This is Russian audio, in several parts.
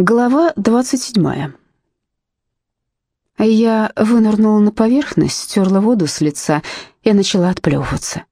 Глава 27. Я вынырнула на поверхность, стерла воду с лица и начала отплевываться.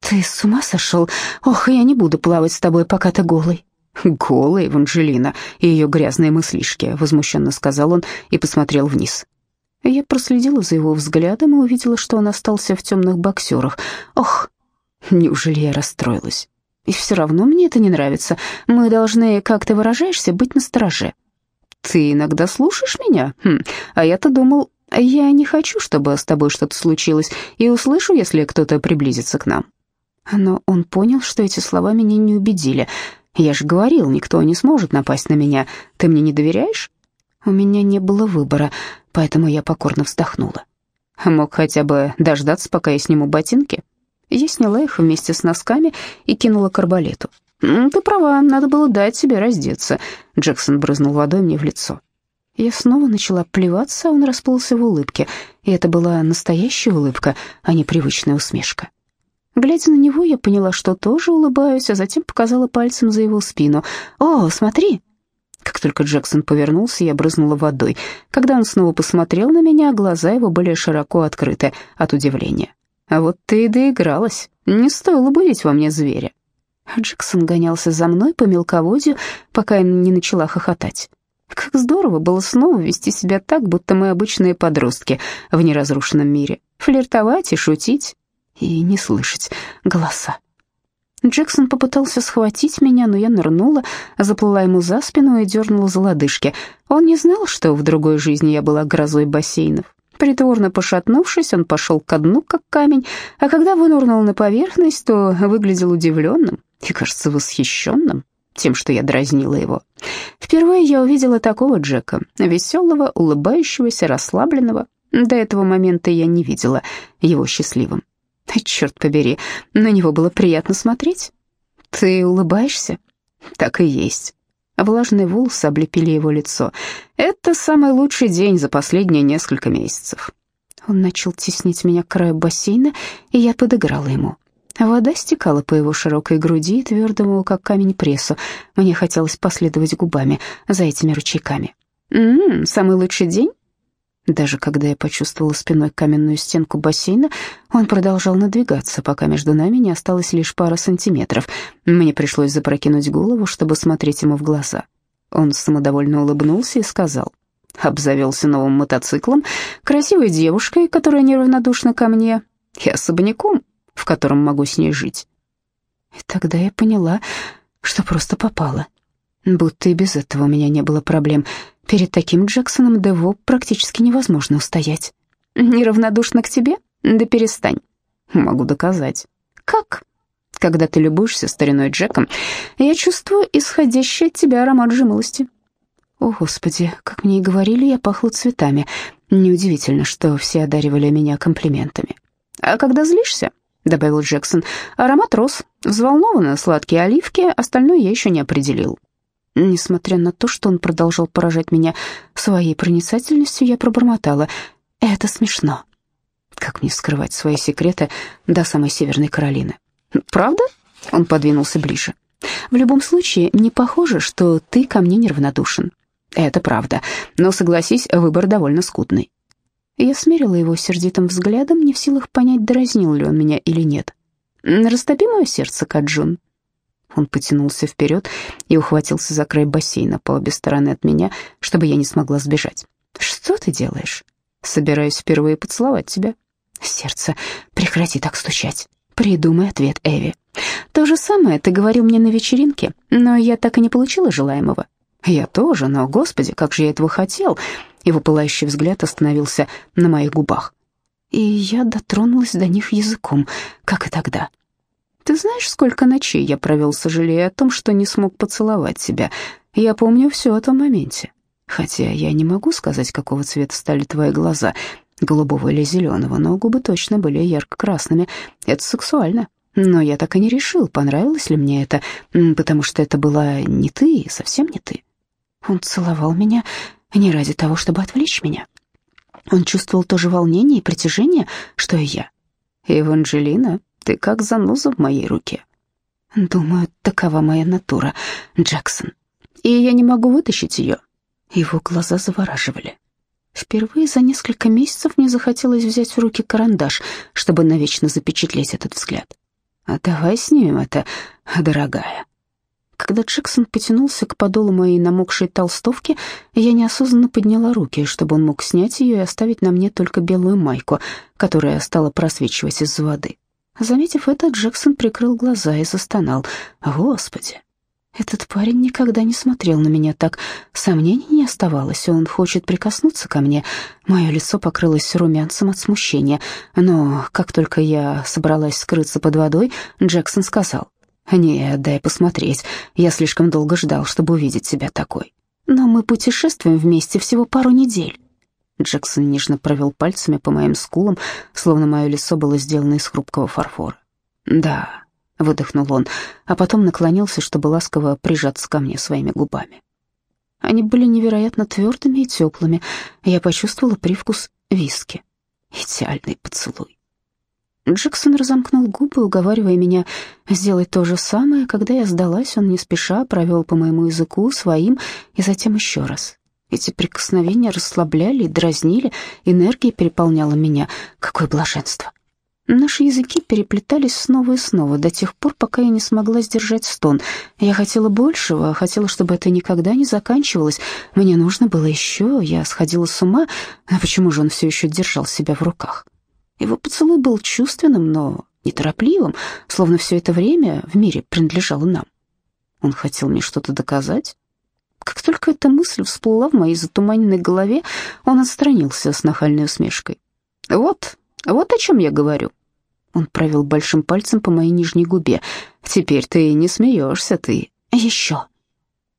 «Ты с ума сошел? Ох, я не буду плавать с тобой, пока ты голый». «Голый, Эванжелина и ее грязные мыслишки», — возмущенно сказал он и посмотрел вниз. Я проследила за его взглядом и увидела, что он остался в темных боксерах. Ох, неужели я расстроилась? И все равно мне это не нравится. Мы должны, как ты выражаешься, быть настороже. Ты иногда слушаешь меня? Хм, а я-то думал, я не хочу, чтобы с тобой что-то случилось, и услышу, если кто-то приблизится к нам. Но он понял, что эти слова меня не убедили. Я же говорил, никто не сможет напасть на меня. Ты мне не доверяешь? У меня не было выбора, поэтому я покорно вздохнула. Мог хотя бы дождаться, пока я сниму ботинки. Я сняла их вместе с носками и кинула к арбалету. «Ты права, надо было дать себе раздеться», — Джексон брызнул водой мне в лицо. Я снова начала плеваться, а он расплылся в улыбке, и это была настоящая улыбка, а не привычная усмешка. Глядя на него, я поняла, что тоже улыбаюсь, а затем показала пальцем за его спину. «О, смотри!» Как только Джексон повернулся, я брызнула водой. Когда он снова посмотрел на меня, глаза его были широко открыты от удивления. А вот ты и доигралась. Не стоило будить во мне зверя. Джексон гонялся за мной по мелководью, пока я не начала хохотать. Как здорово было снова вести себя так, будто мы обычные подростки в неразрушенном мире. Флиртовать и шутить, и не слышать голоса. Джексон попытался схватить меня, но я нырнула, заплыла ему за спину и дернула за лодыжки. Он не знал, что в другой жизни я была грозой бассейнов. Притворно пошатнувшись, он пошел ко дну, как камень, а когда вынурнул на поверхность, то выглядел удивленным и, кажется, восхищенным тем, что я дразнила его. Впервые я увидела такого Джека, веселого, улыбающегося, расслабленного. До этого момента я не видела его счастливым. Черт побери, на него было приятно смотреть. Ты улыбаешься? Так и есть. Влажные волосы облепили его лицо. Это самый лучший день за последние несколько месяцев. Он начал теснить меня к краю бассейна, и я подыграла ему. Вода стекала по его широкой груди, твердому, как камень, прессу. Мне хотелось последовать губами за этими ручейками. «М-м, самый лучший день?» Даже когда я почувствовала спиной каменную стенку бассейна, он продолжал надвигаться, пока между нами не осталось лишь пара сантиметров. Мне пришлось запрокинуть голову, чтобы смотреть ему в глаза. Он самодовольно улыбнулся и сказал, обзавелся новым мотоциклом, красивой девушкой, которая неравнодушна ко мне, и особняком, в котором могу с ней жить. И тогда я поняла, что просто попала. Будто и без этого у меня не было проблем — Перед таким Джексоном Дево практически невозможно устоять. Неравнодушна к тебе? Да перестань. Могу доказать. Как? Когда ты любуешься стариной Джеком, я чувствую исходящий от тебя аромат жимолости. О, Господи, как мне и говорили, я пахла цветами. Неудивительно, что все одаривали меня комплиментами. А когда злишься, — добавил Джексон, — аромат роз, взволнованно сладкие оливки, остальное я еще не определил. Несмотря на то, что он продолжал поражать меня своей проницательностью, я пробормотала. «Это смешно». Как мне скрывать свои секреты до самой Северной Каролины? «Правда?» — он подвинулся ближе. «В любом случае, не похоже, что ты ко мне неравнодушен». «Это правда, но, согласись, выбор довольно скудный». Я смерила его сердитым взглядом, не в силах понять, дразнил ли он меня или нет. «Растопи мое сердце, Каджун», он потянулся вперед и ухватился за край бассейна по обе стороны от меня, чтобы я не смогла сбежать. «Что ты делаешь?» «Собираюсь впервые поцеловать тебя». «Сердце, прекрати так стучать. Придумай ответ, Эви». «То же самое ты говорил мне на вечеринке, но я так и не получила желаемого». «Я тоже, но, господи, как же я этого хотел!» Его пылающий взгляд остановился на моих губах. И я дотронулась до них языком, как и тогда. Ты знаешь, сколько ночей я провел, сожалея о том, что не смог поцеловать тебя? Я помню все о том моменте. Хотя я не могу сказать, какого цвета стали твои глаза, голубого или зеленого, но губы точно были ярко-красными. Это сексуально. Но я так и не решил, понравилось ли мне это, потому что это была не ты, совсем не ты. Он целовал меня не ради того, чтобы отвлечь меня. Он чувствовал то же волнение и притяжение, что и я. «Эванжелина, ты как заноза в моей руке. Думаю, такова моя натура, Джексон. И я не могу вытащить ее. Его глаза завораживали. Впервые за несколько месяцев мне захотелось взять в руки карандаш, чтобы навечно запечатлеть этот взгляд. «А давай снимем это, дорогая». Когда Джексон потянулся к подолу моей намокшей толстовки, я неосознанно подняла руки, чтобы он мог снять ее и оставить на мне только белую майку, которая стала просвечивать из воды. Заметив это, Джексон прикрыл глаза и застонал. «Господи, этот парень никогда не смотрел на меня так. Сомнений не оставалось, он хочет прикоснуться ко мне. Мое лицо покрылось румянцем от смущения, но как только я собралась скрыться под водой, Джексон сказал, «Нет, дай посмотреть, я слишком долго ждал, чтобы увидеть тебя такой. Но мы путешествуем вместе всего пару недель». Джексон нежно провел пальцами по моим скулам, словно мое лицо было сделано из хрупкого фарфора. «Да, — выдохнул он, а потом наклонился, чтобы ласково прижаться ко мне своими губами. Они были невероятно твердыми и теплыми. Я почувствовала привкус виски. Идеальный поцелуй. Джексон разомкнул губы, уговаривая меня сделать то же самое. Когда я сдалась, он не спеша провел по моему языку своим и затем еще раз. Эти прикосновения расслабляли и дразнили, энергия переполняла меня. Какое блаженство! Наши языки переплетались снова и снова до тех пор, пока я не смогла сдержать стон. Я хотела большего, хотела, чтобы это никогда не заканчивалось. Мне нужно было еще, я сходила с ума. А почему же он все еще держал себя в руках? Его поцелуй был чувственным, но неторопливым, словно все это время в мире принадлежало нам. Он хотел мне что-то доказать. Как только эта мысль всплыла в моей затуманенной голове, он отстранился с нахальной усмешкой. «Вот, вот о чем я говорю. Он провел большим пальцем по моей нижней губе. Теперь ты не смеешься, ты. Еще.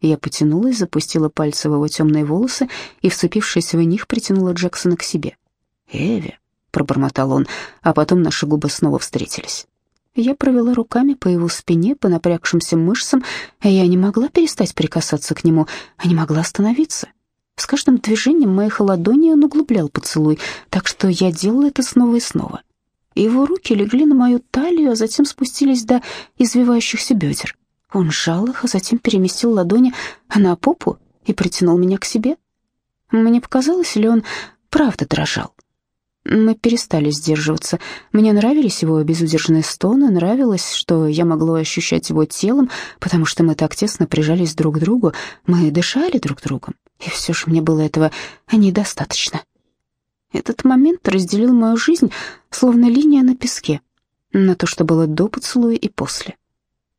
Я потянулась, запустила пальцы в его темные волосы и, вцепившись в них, притянула Джексона к себе. «Эви», — пробормотал он, а потом наши губы снова встретились. Я провела руками по его спине, по напрягшимся мышцам, а я не могла перестать прикасаться к нему, а не могла остановиться. С каждым движением моих ладоней он углублял поцелуй, так что я делала это снова и снова. Его руки легли на мою талию, а затем спустились до извивающихся бедер. Он сжал их, а затем переместил ладони на попу и притянул меня к себе. Мне показалось, ли он правда дрожал. Мы перестали сдерживаться. Мне нравились его безудержные стоны, нравилось, что я могла ощущать его телом, потому что мы так тесно прижались друг к другу, мы дышали друг другом. И все же мне было этого недостаточно. Этот момент разделил мою жизнь, словно линия на песке, на то, что было до поцелуя и после.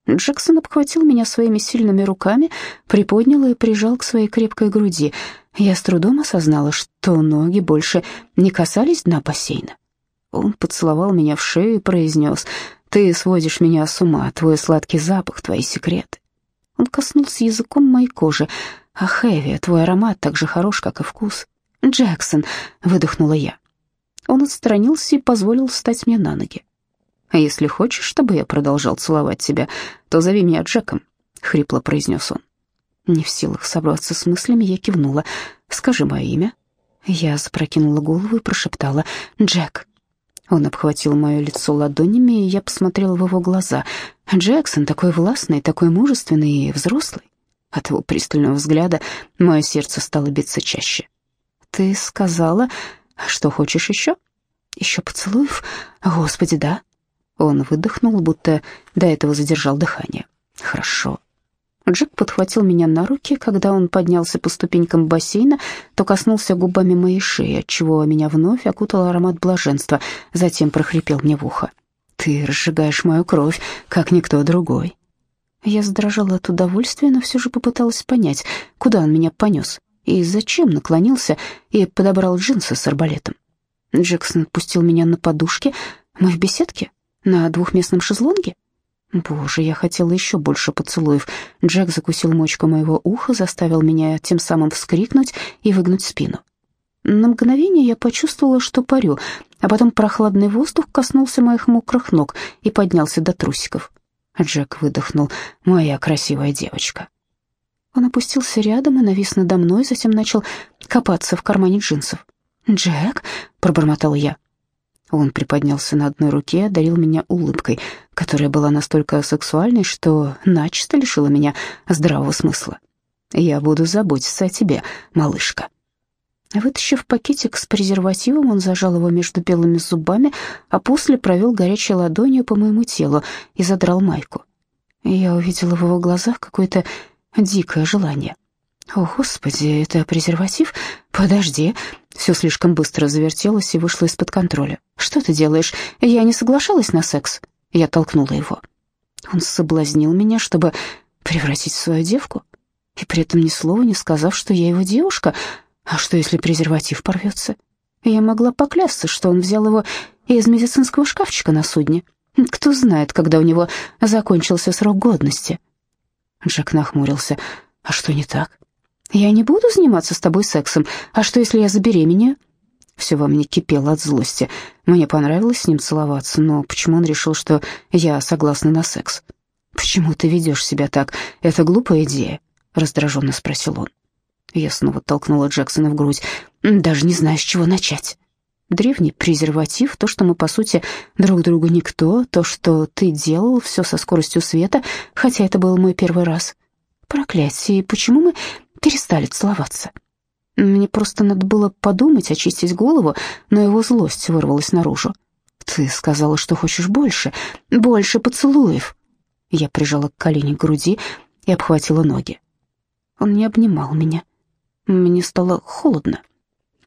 Джексон обхватил меня своими сильными руками, приподнял и прижал к своей крепкой груди. Я с трудом осознала, что ноги больше не касались дна бассейна. Он поцеловал меня в шею и произнес, «Ты сводишь меня с ума, твой сладкий запах, твои секреты». Он коснулся языком моей кожи, «Ах, Эви, твой аромат так же хорош, как и вкус». «Джексон», — выдохнула я. Он отстранился и позволил встать мне на ноги. «А если хочешь, чтобы я продолжал целовать тебя, то зови меня Джеком», — хрипло произнес он. Не в силах собраться с мыслями, я кивнула. «Скажи мое имя». Я запрокинула голову и прошептала «Джек». Он обхватил мое лицо ладонями, и я посмотрела в его глаза. Джексон такой властный, такой мужественный и взрослый. От его пристального взгляда мое сердце стало биться чаще. «Ты сказала, что хочешь еще? Еще поцелуев? Господи, да?» Он выдохнул, будто до этого задержал дыхание. «Хорошо». Джек подхватил меня на руки, когда он поднялся по ступенькам бассейна, то коснулся губами моей шеи, отчего меня вновь окутал аромат блаженства, затем прохрипел мне в ухо. «Ты разжигаешь мою кровь, как никто другой». Я задрожала от удовольствия, но все же попыталась понять, куда он меня понес и зачем наклонился и подобрал джинсы с арбалетом. Джексон пустил меня на подушке. Мы в беседке? На двухместном шезлонге? Боже, я хотела еще больше поцелуев. Джек закусил мочку моего уха, заставил меня тем самым вскрикнуть и выгнуть спину. На мгновение я почувствовала, что парю, а потом прохладный воздух коснулся моих мокрых ног и поднялся до трусиков. Джек выдохнул. «Моя красивая девочка». Он опустился рядом и навис надо мной, затем начал копаться в кармане джинсов. «Джек?» — пробормотал я. Он приподнялся на одной руке одарил меня улыбкой, которая была настолько сексуальной, что начисто лишила меня здравого смысла. Я буду заботиться о тебе, малышка». Вытащив пакетик с презервативом, он зажал его между белыми зубами, а после провел горячей ладонью по моему телу и задрал майку. Я увидела в его глазах какое-то дикое желание. «О, Господи, это презерватив? Подожди!» Все слишком быстро завертелось и вышло из-под контроля. «Что ты делаешь? Я не соглашалась на секс». Я толкнула его. Он соблазнил меня, чтобы превратить в свою девку, и при этом ни слова не сказав, что я его девушка. А что, если презерватив порвется? Я могла поклясться, что он взял его из медицинского шкафчика на судне. Кто знает, когда у него закончился срок годности. Джек нахмурился. «А что не так? Я не буду заниматься с тобой сексом. А что, если я забеременею?» Все во мне кипело от злости. Мне понравилось с ним целоваться, но почему он решил, что я согласна на секс? «Почему ты ведешь себя так? Это глупая идея», — раздраженно спросил он. Я снова толкнула Джексона в грудь. «Даже не знаю, с чего начать». Древний презерватив, то, что мы, по сути, друг другу никто, то, что ты делал, все со скоростью света, хотя это был мой первый раз. Проклятие, почему мы перестали целоваться?» Мне просто надо было подумать, очистить голову, но его злость вырвалась наружу. «Ты сказала, что хочешь больше, больше поцелуев». Я прижала к колени к груди и обхватила ноги. Он не обнимал меня. Мне стало холодно.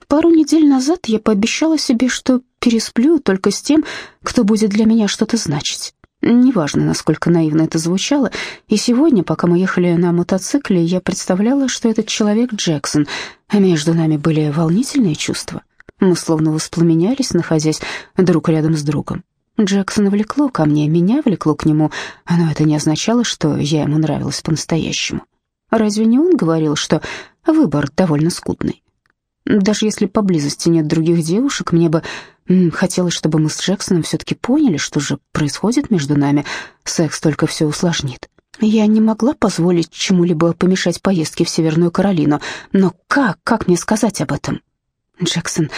Пару недель назад я пообещала себе, что пересплю только с тем, кто будет для меня что-то значить. Неважно, насколько наивно это звучало, и сегодня, пока мы ехали на мотоцикле, я представляла, что этот человек Джексон, а между нами были волнительные чувства. Мы словно воспламенялись, находясь друг рядом с другом. Джексон влекло ко мне, меня влекло к нему, но это не означало, что я ему нравилась по-настоящему. Разве не он говорил, что выбор довольно скудный? Даже если поблизости нет других девушек, мне бы хотелось, чтобы мы с Джексоном все-таки поняли, что же происходит между нами. Секс только все усложнит. Я не могла позволить чему-либо помешать поездке в Северную Каролину, но как, как мне сказать об этом? Джексон,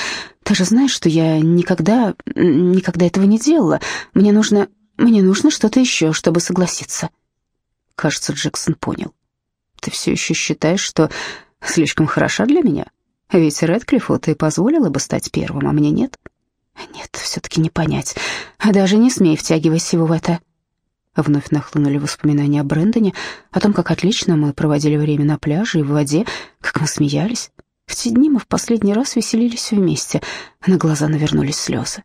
ты же знаешь, что я никогда, никогда этого не делала. Мне нужно, мне нужно что-то еще, чтобы согласиться. Кажется, Джексон понял. Ты все еще считаешь, что слишком хороша для меня? Ведь Рэдклиффу ты позволила бы стать первым, а мне нет. Нет, все-таки не понять. Даже не смей втягивать его в это. Вновь нахлынули воспоминания о Брэндоне, о том, как отлично мы проводили время на пляже и в воде, как мы смеялись. В те дни мы в последний раз веселились вместе. На глаза навернулись слезы.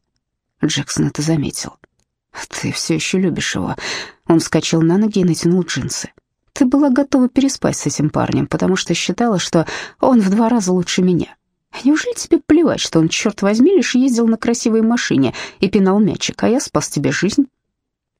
Джексон это заметил. «Ты все еще любишь его». Он вскочил на ноги и натянул джинсы. Ты была готова переспать с этим парнем, потому что считала, что он в два раза лучше меня. Неужели тебе плевать, что он, черт возьми, лишь ездил на красивой машине и пинал мячик, а я спас тебе жизнь?»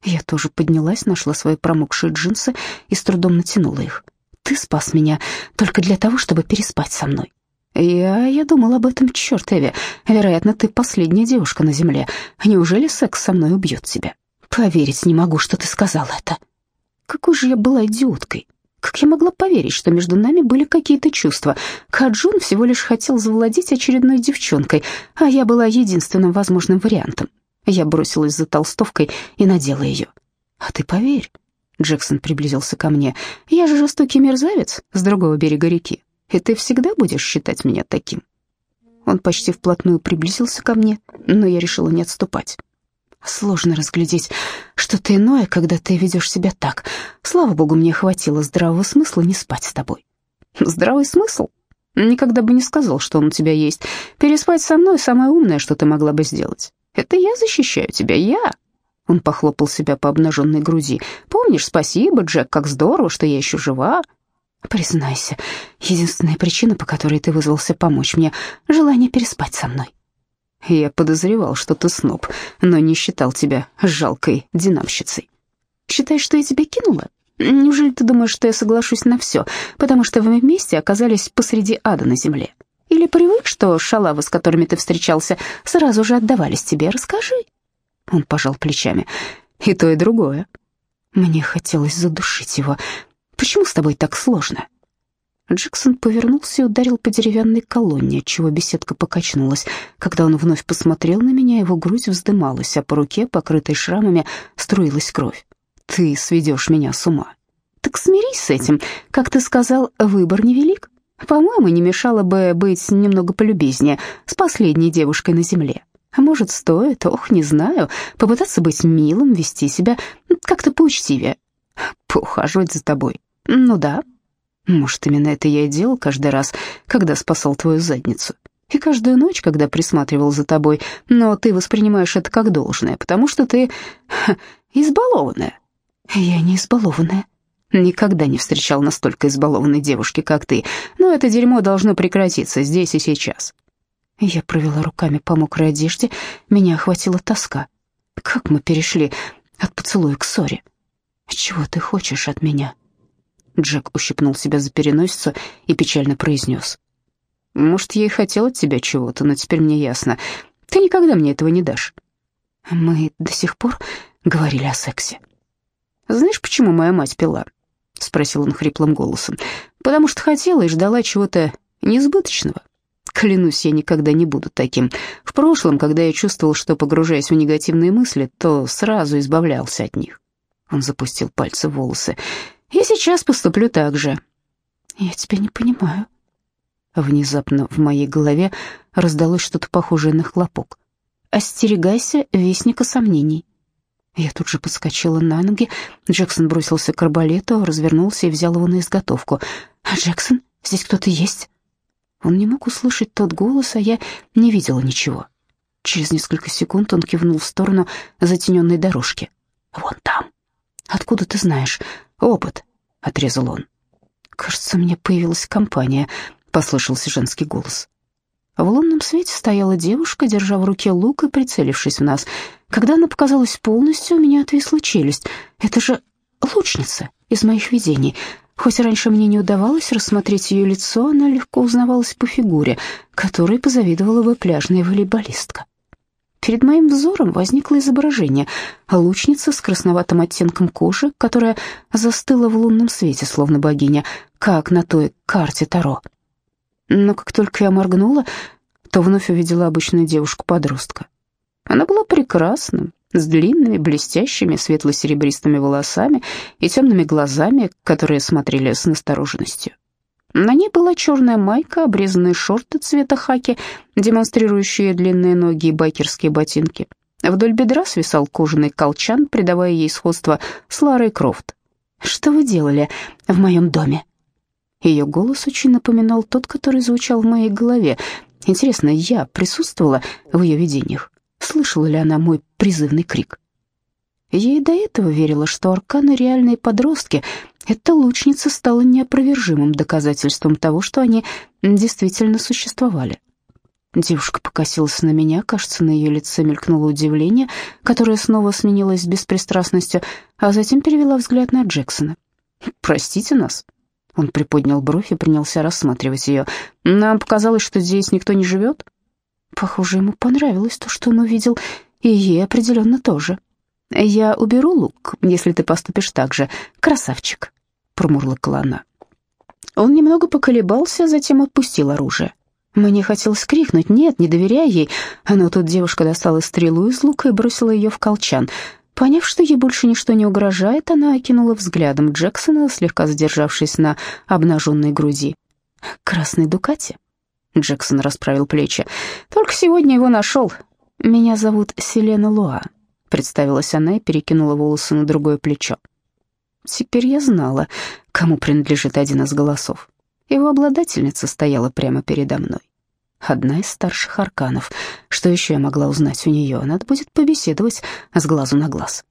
Я тоже поднялась, нашла свои промокшие джинсы и с трудом натянула их. «Ты спас меня только для того, чтобы переспать со мной». «Я... я думал об этом, черт, Эви. Вероятно, ты последняя девушка на земле. Неужели секс со мной убьет тебя?» «Поверить не могу, что ты сказал это». Какой же я была идиоткой. Как я могла поверить, что между нами были какие-то чувства? Каджун всего лишь хотел завладеть очередной девчонкой, а я была единственным возможным вариантом. Я бросилась за толстовкой и надела ее. «А ты поверь», — Джексон приблизился ко мне, — «я же жестокий мерзавец с другого берега реки, и ты всегда будешь считать меня таким». Он почти вплотную приблизился ко мне, но я решила не отступать. Сложно разглядеть что-то иное, когда ты ведешь себя так. Слава богу, мне хватило здравого смысла не спать с тобой. Здравый смысл? Никогда бы не сказал, что он у тебя есть. Переспать со мной — самое умное, что ты могла бы сделать. Это я защищаю тебя, я. Он похлопал себя по обнаженной груди. Помнишь, спасибо, Джек, как здорово, что я еще жива. Признайся, единственная причина, по которой ты вызвался помочь мне — желание переспать со мной. Я подозревал, что ты сноб, но не считал тебя жалкой динамщицей. Считаешь, что я тебя кинула? Неужели ты думаешь, что я соглашусь на все, потому что вы вместе оказались посреди ада на земле? Или привык, что шалавы, с которыми ты встречался, сразу же отдавались тебе? Расскажи. Он пожал плечами. И то, и другое. Мне хотелось задушить его. Почему с тобой так сложно? Джексон повернулся и ударил по деревянной колонне, отчего беседка покачнулась. Когда он вновь посмотрел на меня, его грудь вздымалась, а по руке, покрытой шрамами, струилась кровь. «Ты сведешь меня с ума. Так смирись с этим. Как ты сказал, выбор невелик. По-моему, не мешало бы быть немного полюбезнее с последней девушкой на земле. А может, стоит, ох, не знаю, попытаться быть милым, вести себя как-то поучтивее. Поухаживать за тобой. Ну да. Может, именно это я и делал каждый раз, когда спасал твою задницу. И каждую ночь, когда присматривал за тобой, но ты воспринимаешь это как должное, потому что ты ха, избалованная. Я не избалованная. Никогда не встречал настолько избалованной девушки, как ты. Но это дерьмо должно прекратиться здесь и сейчас. Я провела руками по мокрой одежде, меня охватила тоска. Как мы перешли от поцелуя к ссоре? Чего ты хочешь от меня? Джек ущипнул себя за переносицу и печально произнес. Может, я и хотел от тебя чего-то, но теперь мне ясно. Ты никогда мне этого не дашь. Мы до сих пор говорили о сексе. Знаешь, почему моя мать пила? — спросил он хриплым голосом. «Потому что хотела и ждала чего-то несбыточного. Клянусь, я никогда не буду таким. В прошлом, когда я чувствовал, что погружаясь в негативные мысли, то сразу избавлялся от них». Он запустил пальцы в волосы. «Я сейчас поступлю так же». «Я тебя не понимаю». Внезапно в моей голове раздалось что-то похожее на хлопок. «Остерегайся вестника сомнений». Я тут же подскочила на ноги. Джексон бросился к арбалету, развернулся и взял его на изготовку. «А Джексон, здесь кто-то есть?» Он не мог услышать тот голос, а я не видела ничего. Через несколько секунд он кивнул в сторону затененной дорожки. «Вон там». «Откуда ты знаешь?» «Опыт», — отрезал он. «Кажется, мне появилась компания», — послышался женский голос. В лунном свете стояла девушка, держа в руке лук и прицелившись в нас. Когда она показалась полностью, у меня отвисла челюсть. Это же лучница из моих видений. Хоть раньше мне не удавалось рассмотреть ее лицо, она легко узнавалась по фигуре, которой позавидовала бы пляжная волейболистка. Перед моим взором возникло изображение лучницы с красноватым оттенком кожи, которая застыла в лунном свете, словно богиня, как на той карте Таро. Но как только я моргнула, то вновь увидела обычную девушку-подростка. Она была прекрасна, с длинными, блестящими, светло-серебристыми волосами и темными глазами, которые смотрели с настороженностью. На ней была черная майка, обрезанные шорты цвета хаки, демонстрирующие длинные ноги и байкерские ботинки. Вдоль бедра свисал кожаный колчан, придавая ей сходство с Ларой Крофт. «Что вы делали в моем доме?» Ее голос очень напоминал тот, который звучал в моей голове. Интересно, я присутствовала в ее видениях? Слышала ли она мой призывный крик? И до этого верила, что арканы реальные подростки. Эта лучница стала неопровержимым доказательством того, что они действительно существовали. Девушка покосилась на меня, кажется, на ее лице мелькнуло удивление, которое снова сменилось беспристрастностью, а затем перевела взгляд на Джексона. «Простите нас», он приподнял бровь и принялся рассматривать ее. «Нам показалось, что здесь никто не живет?» Похоже, ему понравилось то, что он увидел, и ей определенно тоже. «Я уберу лук, если ты поступишь так же, красавчик», — промурлыкала она. Он немного поколебался, затем отпустил оружие. Мне хотелось крикнуть «Нет, не доверяй ей», но тут девушка достала стрелу из лука и бросила ее в колчан — Поняв, что ей больше ничто не угрожает, она окинула взглядом Джексона, слегка задержавшись на обнаженной груди. «Красный Дукати?» Джексон расправил плечи. «Только сегодня его нашел. Меня зовут Селена Луа», — представилась она и перекинула волосы на другое плечо. Теперь я знала, кому принадлежит один из голосов. Его обладательница стояла прямо передо мной. Одна из старших арканов. Что еще я могла узнать у нее? Надо будет побеседовать с глазу на глаз.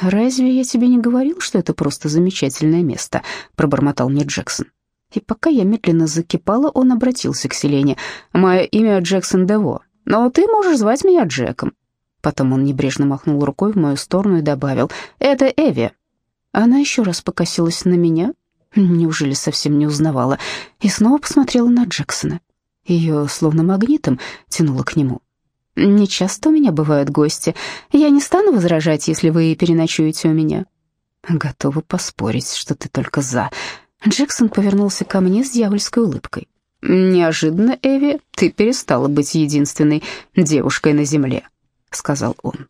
«Разве я тебе не говорил, что это просто замечательное место?» — пробормотал мне Джексон. И пока я медленно закипала, он обратился к Селене. «Мое имя Джексон Дево, но ты можешь звать меня Джеком». Потом он небрежно махнул рукой в мою сторону и добавил. «Это Эви». Она еще раз покосилась на меня, неужели совсем не узнавала, и снова посмотрела на Джексона. Ее словно магнитом тянуло к нему. «Не часто у меня бывают гости. Я не стану возражать, если вы переночуете у меня». «Готова поспорить, что ты только за». Джексон повернулся ко мне с дьявольской улыбкой. «Неожиданно, Эви, ты перестала быть единственной девушкой на земле», — сказал он.